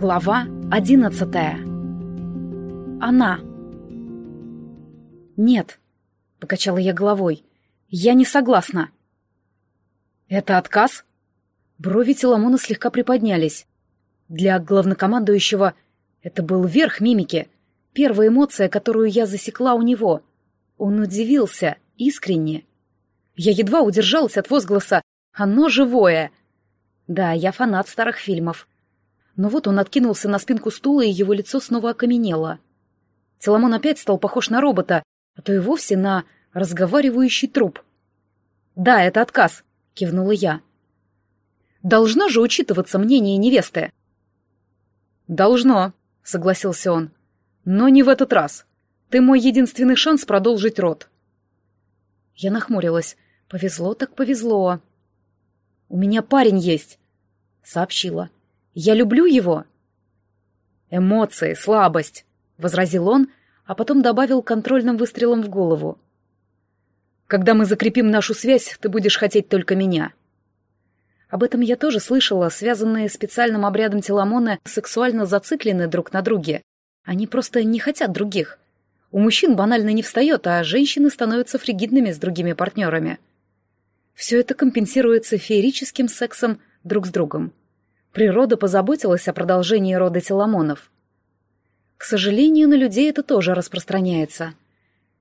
Глава одиннадцатая. Она. «Нет», — покачала я головой, — «я не согласна». «Это отказ?» Брови Теламона слегка приподнялись. Для главнокомандующего это был верх мимики, первая эмоция, которую я засекла у него. Он удивился, искренне. Я едва удержалась от возгласа «Оно живое!» Да, я фанат старых фильмов. Но вот он откинулся на спинку стула, и его лицо снова окаменело. Соломон опять стал похож на робота, а то и вовсе на разговаривающий труп. «Да, это отказ», — кивнула я. «Должно же учитываться мнение невесты». «Должно», — согласился он. «Но не в этот раз. Ты мой единственный шанс продолжить род». Я нахмурилась. «Повезло так повезло». «У меня парень есть», — сообщила. Я люблю его. Эмоции, слабость, возразил он, а потом добавил контрольным выстрелом в голову. Когда мы закрепим нашу связь, ты будешь хотеть только меня. Об этом я тоже слышала, связанные специальным обрядом Теламона сексуально зациклены друг на друге. Они просто не хотят других. У мужчин банально не встает, а женщины становятся фригидными с другими партнерами. Все это компенсируется феерическим сексом друг с другом. Природа позаботилась о продолжении рода Теламонов. К сожалению, на людей это тоже распространяется.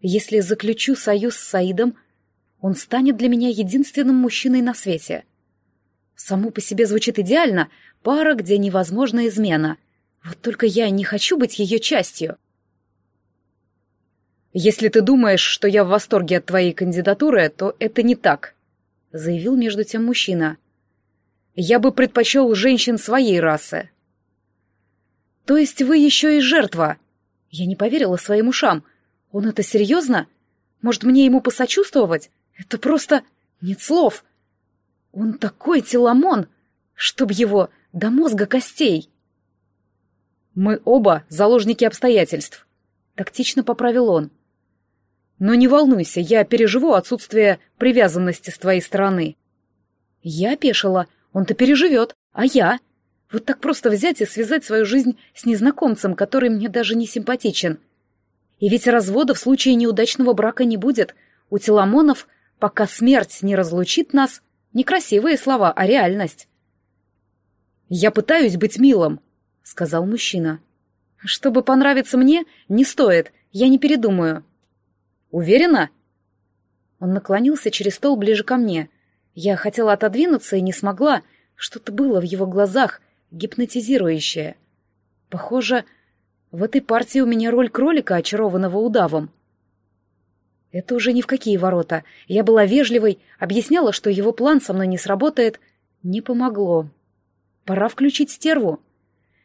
Если заключу союз с Саидом, он станет для меня единственным мужчиной на свете. Само по себе звучит идеально, пара, где невозможна измена. Вот только я не хочу быть ее частью. «Если ты думаешь, что я в восторге от твоей кандидатуры, то это не так», — заявил между тем мужчина. — я бы предпочел женщин своей расы. То есть вы еще и жертва? Я не поверила своим ушам. Он это серьезно? Может, мне ему посочувствовать? Это просто... нет слов. Он такой теломон, чтоб его до мозга костей. Мы оба заложники обстоятельств. Тактично поправил он. Но не волнуйся, я переживу отсутствие привязанности с твоей стороны. Я опешила, — он-то переживет, а я? Вот так просто взять и связать свою жизнь с незнакомцем, который мне даже не симпатичен. И ведь развода в случае неудачного брака не будет. У Теламонов, пока смерть не разлучит нас, не красивые слова, а реальность. «Я пытаюсь быть милым», — сказал мужчина. «Чтобы понравиться мне, не стоит, я не передумаю». «Уверена?» Он наклонился через стол ближе ко мне — я хотела отодвинуться и не смогла. Что-то было в его глазах, гипнотизирующее. Похоже, в этой партии у меня роль кролика, очарованного удавом. Это уже ни в какие ворота. Я была вежливой, объясняла, что его план со мной не сработает. Не помогло. Пора включить стерву.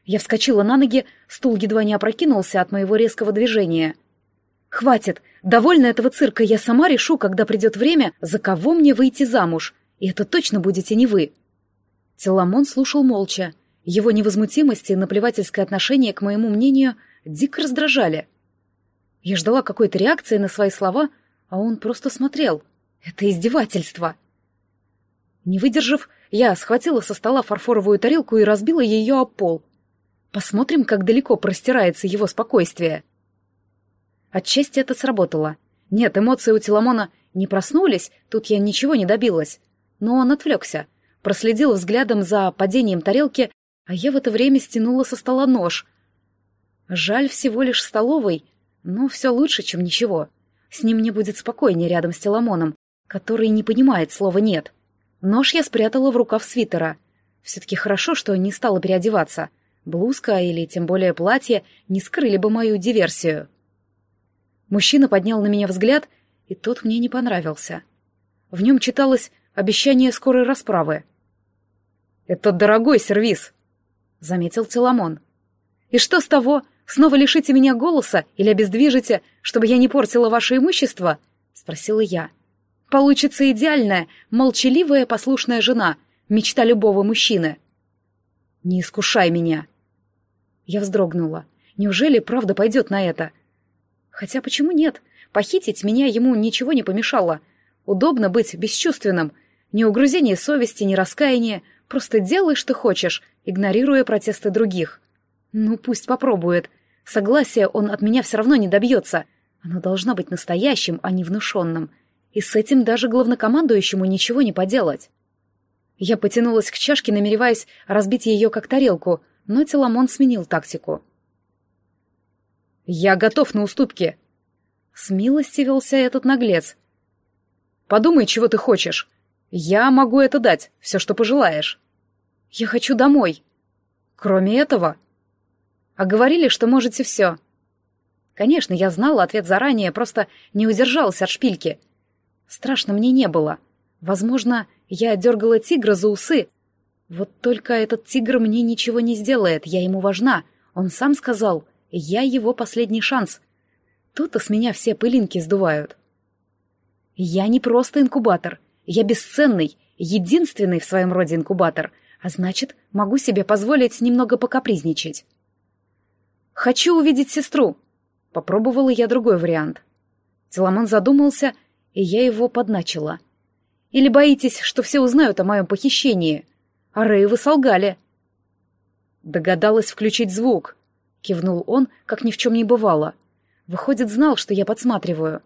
Я вскочила на ноги, стул едва не опрокинулся от моего резкого движения. «Хватит! Довольно этого цирка, я сама решу, когда придет время, за кого мне выйти замуж. И это точно будете не вы. Теламон слушал молча. Его невозмутимость и наплевательское отношение к моему мнению дико раздражали. Я ждала какой-то реакции на свои слова, а он просто смотрел. Это издевательство. Не выдержав, я схватила со стола фарфоровую тарелку и разбила ее об пол. Посмотрим, как далеко простирается его спокойствие. Отчасти это сработало. Нет, эмоции у Теламона не проснулись, тут я ничего не добилась но он отвлекся, проследил взглядом за падением тарелки, а я в это время стянула со стола нож. Жаль всего лишь столовой, но все лучше, чем ничего. С ним мне будет спокойнее рядом с Теламоном, который не понимает слова «нет». Нож я спрятала в рукав свитера. Все-таки хорошо, что не стала переодеваться. Блузка или тем более платье не скрыли бы мою диверсию. Мужчина поднял на меня взгляд, и тот мне не понравился. В нем читалось обещание скорой расправы. «Это дорогой сервиз», — заметил Теламон. «И что с того? Снова лишите меня голоса или обездвижите, чтобы я не портила ваше имущество?» — спросила я. «Получится идеальная, молчаливая, послушная жена, мечта любого мужчины». «Не искушай меня». Я вздрогнула. Неужели правда пойдет на это? Хотя почему нет? Похитить меня ему ничего не помешало. Удобно быть бесчувственным — ни угрызения совести, ни раскаяния. Просто делай, что хочешь, игнорируя протесты других. Ну, пусть попробует. Согласия он от меня все равно не добьется. Оно должно быть настоящим, а не внушенным. И с этим даже главнокомандующему ничего не поделать. Я потянулась к чашке, намереваясь разбить ее как тарелку, но Теламон сменил тактику. «Я готов на уступки!» Смилостивился этот наглец. «Подумай, чего ты хочешь. Я могу это дать, все, что пожелаешь». «Я хочу домой». «Кроме этого?» «А говорили, что можете все». Конечно, я знала ответ заранее, просто не удержалась от шпильки. Страшно мне не было. Возможно, я дергала тигра за усы. Вот только этот тигр мне ничего не сделает, я ему важна. Он сам сказал, я его последний шанс. Тут-то с меня все пылинки сдувают. Я не просто инкубатор. Я бесценный, единственный в своем роде инкубатор, а значит, могу себе позволить немного покапризничать. «Хочу увидеть сестру», — попробовала я другой вариант. Теламон задумался, и я его подначила — или боитесь, что все узнают о моем похищении? А Рэй вы солгали. Догадалась включить звук. Кивнул он, как ни в чем не бывало. Выходит, знал, что я подсматриваю.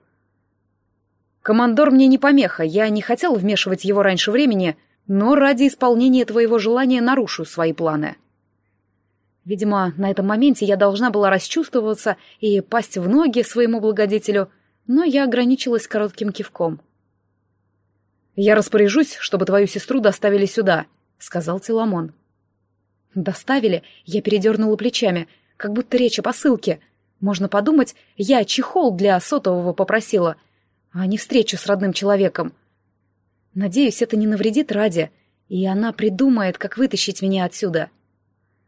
Командор мне не помеха, я не хотел вмешивать его раньше времени, но ради исполнения твоего желания нарушу свои планы. Видимо, на этом моменте я должна была расчувствоваться и пасть в ноги своему благодетелю, но я ограничилась коротким кивком. «Я распоряжусь, чтобы твою сестру доставили сюда», — сказал Теламон. «Доставили?» — я передернула плечами, как будто речь о посылке. Можно подумать, я чехол для сотового попросила, а не встречу с родным человеком. Надеюсь, это не навредит Раде, и она придумает, как вытащить меня отсюда.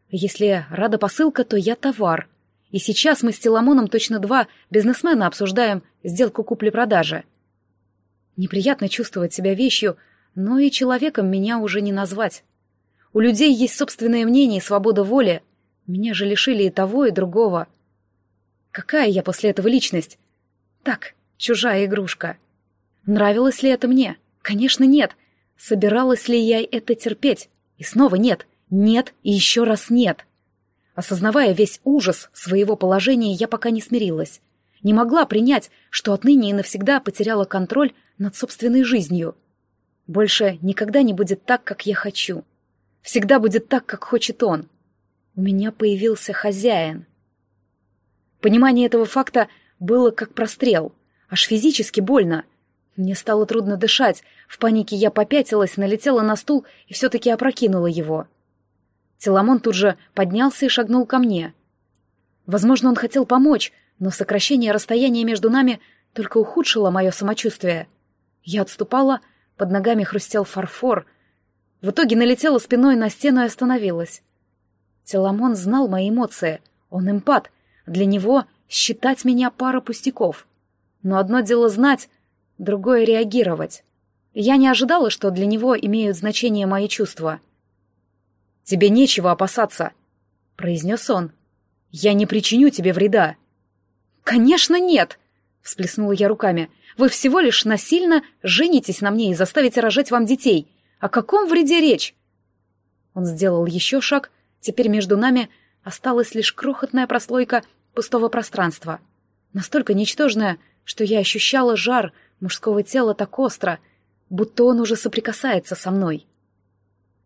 Если рада посылка, то я товар. И сейчас мы с Теламоном точно два бизнесмена обсуждаем сделку купли-продажи. Неприятно чувствовать себя вещью, но и человеком меня уже не назвать. У людей есть собственное мнение и свобода воли. Меня же лишили и того, и другого. Какая я после этого личность? Так, чужая игрушка. Нравилось ли это мне? Конечно, нет. Собиралась ли я это терпеть? И снова нет. Нет и еще раз нет. Осознавая весь ужас своего положения, я пока не смирилась. Не могла принять, что отныне и навсегда потеряла контроль над собственной жизнью. Больше никогда не будет так, как я хочу. Всегда будет так, как хочет он. У меня появился хозяин. Понимание этого факта было как прострел. Аж физически больно. Мне стало трудно дышать. В панике я попятилась, налетела на стул и все-таки опрокинула его. Теламон тут же поднялся и шагнул ко мне. Возможно, он хотел помочь, но сокращение расстояния между нами только ухудшило мое самочувствие — я отступала, под ногами хрустел фарфор. В итоге налетела спиной на стену и остановилась. Теламон знал мои эмоции. Он эмпат. Для него считать меня пара пустяков. Но одно дело знать, другое — реагировать. Я не ожидала, что для него имеют значение мои чувства. «Тебе нечего опасаться», — произнес он. «Я не причиню тебе вреда». «Конечно нет!» — всплеснула я руками. Вы всего лишь насильно женитесь на мне и заставите рожать вам детей. О каком вреде речь?» Он сделал еще шаг, теперь между нами осталась лишь крохотная прослойка пустого пространства. Настолько ничтожная, что я ощущала жар мужского тела так остро, будто он уже соприкасается со мной.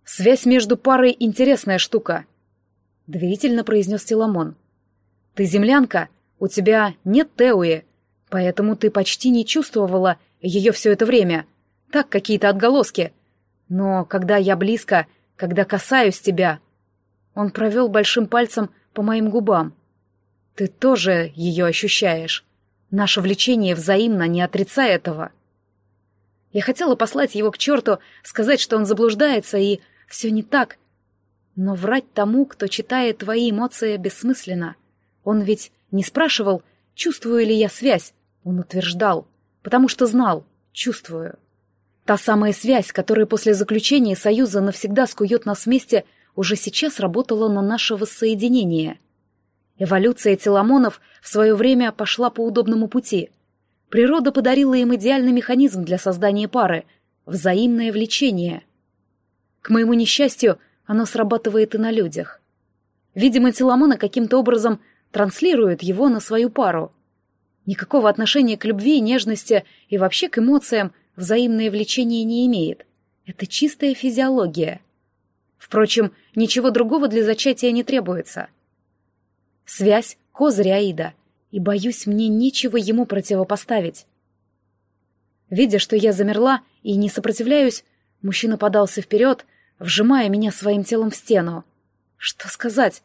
«Связь между парой — интересная штука», — доверительно произнес Теламон. «Ты землянка, у тебя нет Теуи, Поэтому ты почти не чувствовала ее все это время. Так, какие-то отголоски. Но когда я близко, когда касаюсь тебя... Он провел большим пальцем по моим губам. Ты тоже ее ощущаешь. Наше влечение взаимно, не отрицай этого. Я хотела послать его к черту, сказать, что он заблуждается, и все не так. Но врать тому, кто читает твои эмоции, бессмысленно. Он ведь не спрашивал, чувствую ли я связь. Он утверждал, потому что знал, чувствую. Та самая связь, которая после заключения союза навсегда скует нас вместе, уже сейчас работала на наше воссоединение. Эволюция теломонов в свое время пошла по удобному пути. Природа подарила им идеальный механизм для создания пары — взаимное влечение. К моему несчастью, оно срабатывает и на людях. Видимо, Теламона каким-то образом транслирует его на свою пару. Никакого отношения к любви, нежности и вообще к эмоциям взаимное влечение не имеет. Это чистая физиология. Впрочем, ничего другого для зачатия не требуется. Связь — козырь Аида, и, боюсь, мне нечего ему противопоставить. Видя, что я замерла и не сопротивляюсь, мужчина подался вперед, вжимая меня своим телом в стену. Что сказать?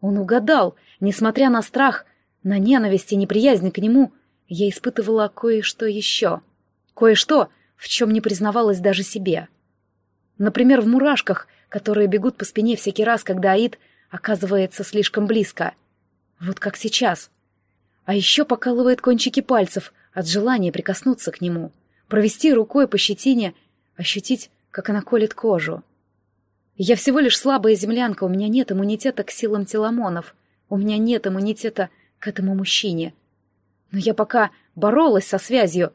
Он угадал, несмотря на страх, на ненависть и неприязнь к нему, я испытывала кое-что еще. Кое-что, в чем не признавалась даже себе. Например, в мурашках, которые бегут по спине всякий раз, когда Аид оказывается слишком близко. Вот как сейчас. А еще покалывает кончики пальцев от желания прикоснуться к нему, провести рукой по щетине, ощутить, как она колет кожу. Я всего лишь слабая землянка, у меня нет иммунитета к силам теламонов, у меня нет иммунитета к этому мужчине. Но я пока боролась со связью.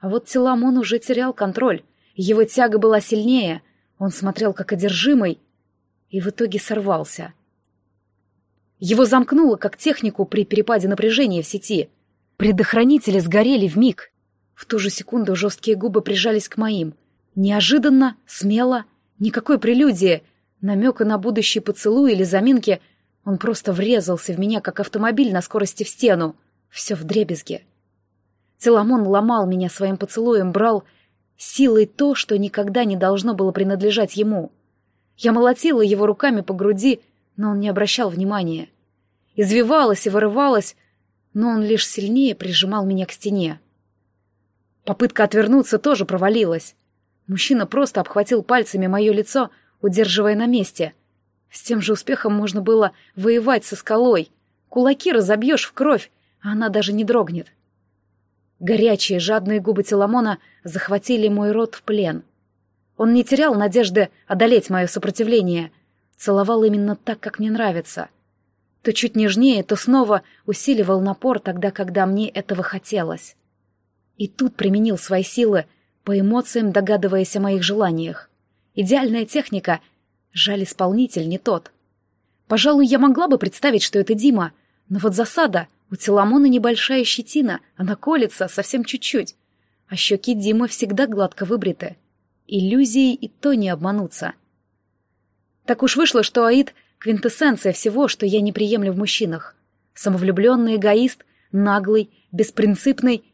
А вот теламон уже терял контроль, его тяга была сильнее, он смотрел как одержимый и в итоге сорвался. Его замкнуло, как технику при перепаде напряжения в сети. Предохранители сгорели в миг. В ту же секунду жесткие губы прижались к моим. Неожиданно, смело, никакой прелюдии, намека на будущий поцелуй или заминки, он просто врезался в меня, как автомобиль на скорости в стену. Все в дребезге. Целомон ломал меня своим поцелуем, брал силой то, что никогда не должно было принадлежать ему. Я молотила его руками по груди, но он не обращал внимания. Извивалась и вырывалась, но он лишь сильнее прижимал меня к стене. Попытка отвернуться тоже провалилась. Мужчина просто обхватил пальцами мое лицо, удерживая на месте. С тем же успехом можно было воевать со скалой. Кулаки разобьешь в кровь, а она даже не дрогнет. Горячие, жадные губы Теламона захватили мой рот в плен. Он не терял надежды одолеть мое сопротивление. Целовал именно так, как мне нравится — то чуть нежнее, то снова усиливал напор тогда, когда мне этого хотелось. И тут применил свои силы, по эмоциям догадываясь о моих желаниях. Идеальная техника, жаль, исполнитель не тот. Пожалуй, я могла бы представить, что это Дима, но вот засада, у Теламона небольшая щетина, она колется совсем чуть-чуть, а щеки Димы всегда гладко выбриты. Иллюзии и то не обмануться. Так уж вышло, что Аид Квинтэссенция всего, что я не приемлю в мужчинах. Самовлюбленный эгоист, наглый, беспринципный,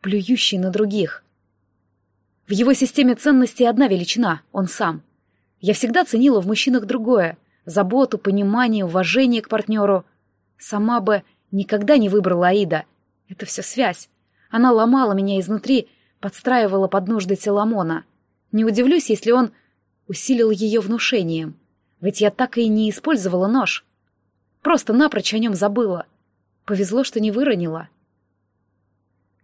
плюющий на других. В его системе ценностей одна величина — он сам. Я всегда ценила в мужчинах другое — заботу, понимание, уважение к партнеру. Сама бы никогда не выбрала Аида. Это все связь. Она ломала меня изнутри, подстраивала под нужды Теламона. Не удивлюсь, если он усилил ее внушением — ведь я так и не использовала нож. Просто напрочь о нем забыла. Повезло, что не выронила.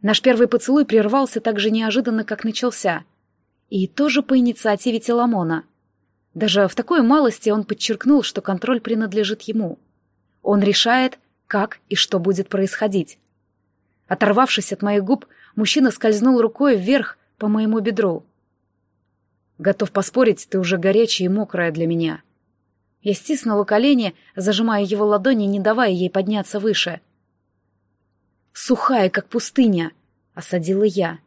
Наш первый поцелуй прервался так же неожиданно, как начался. И тоже по инициативе Теламона. Даже в такой малости он подчеркнул, что контроль принадлежит ему. Он решает, как и что будет происходить. Оторвавшись от моих губ, мужчина скользнул рукой вверх по моему бедру. «Готов поспорить, ты уже горячая и мокрая для меня», я стиснула колени, зажимая его ладони, не давая ей подняться выше. «Сухая, как пустыня», — осадила я.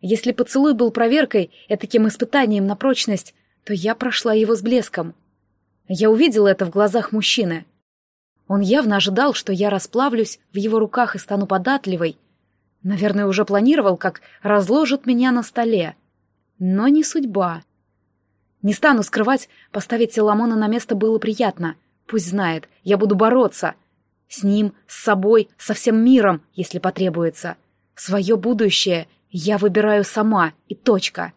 Если поцелуй был проверкой, этаким испытанием на прочность, то я прошла его с блеском. Я увидела это в глазах мужчины. Он явно ожидал, что я расплавлюсь в его руках и стану податливой. Наверное, уже планировал, как разложит меня на столе. Но не судьба. Не стану скрывать, поставить Селамона на место было приятно. Пусть знает, я буду бороться. С ним, с собой, со всем миром, если потребуется. Свое будущее я выбираю сама, и точка.